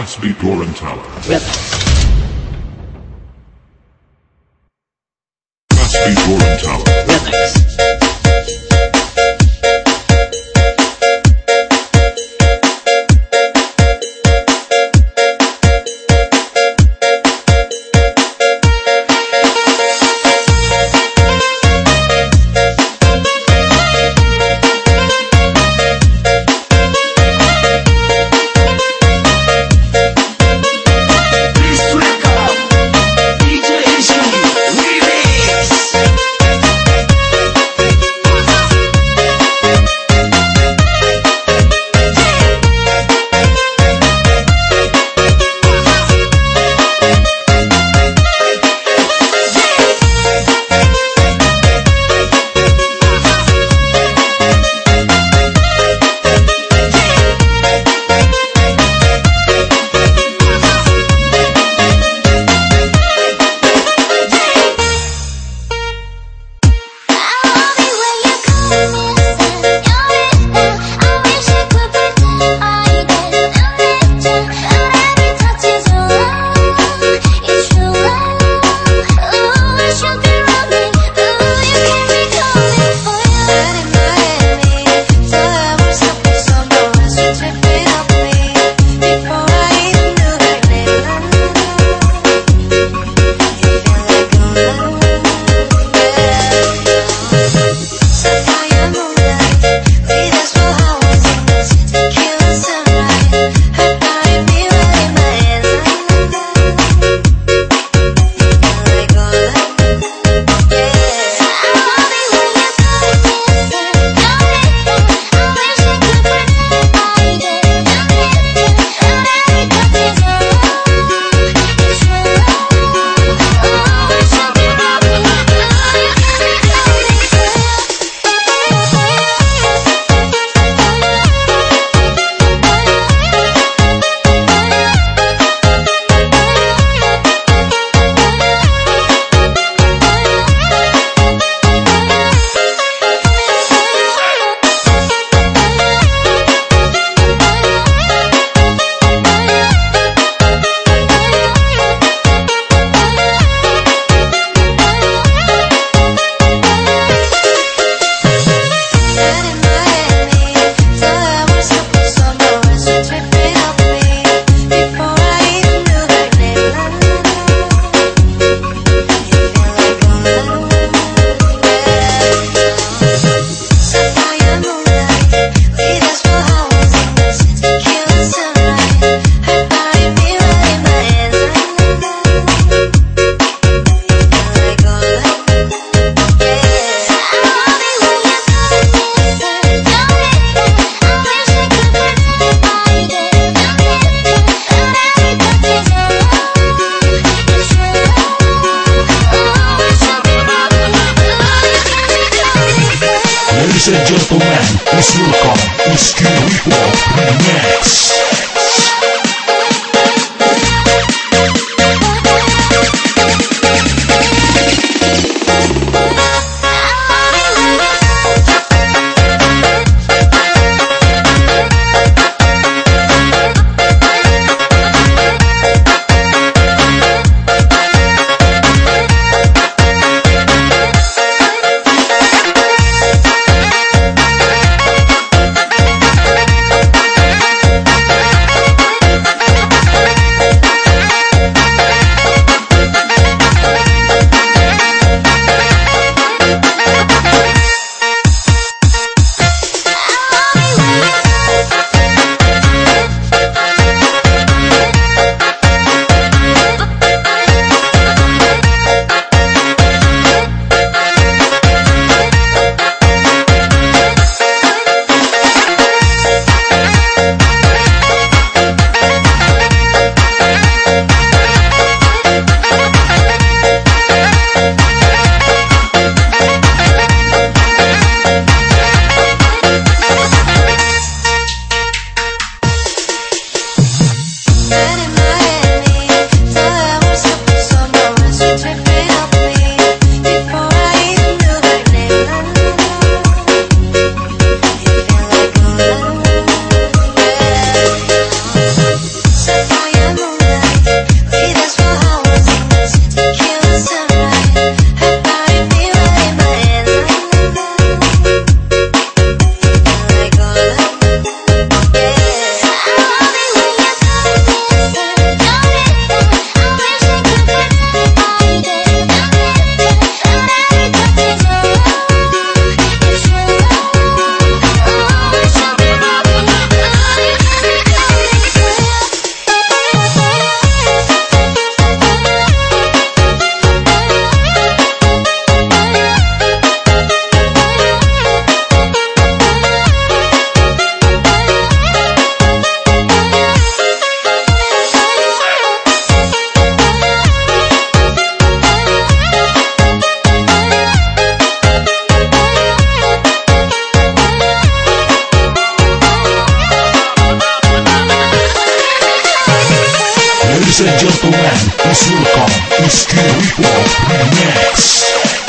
Caspi Torrentella. Caspi Torrentella. Ladies and gentlemen, please welcome Whiskey Report Remix. Ladies and gentlemen, please welcome Whiskey Report Remix.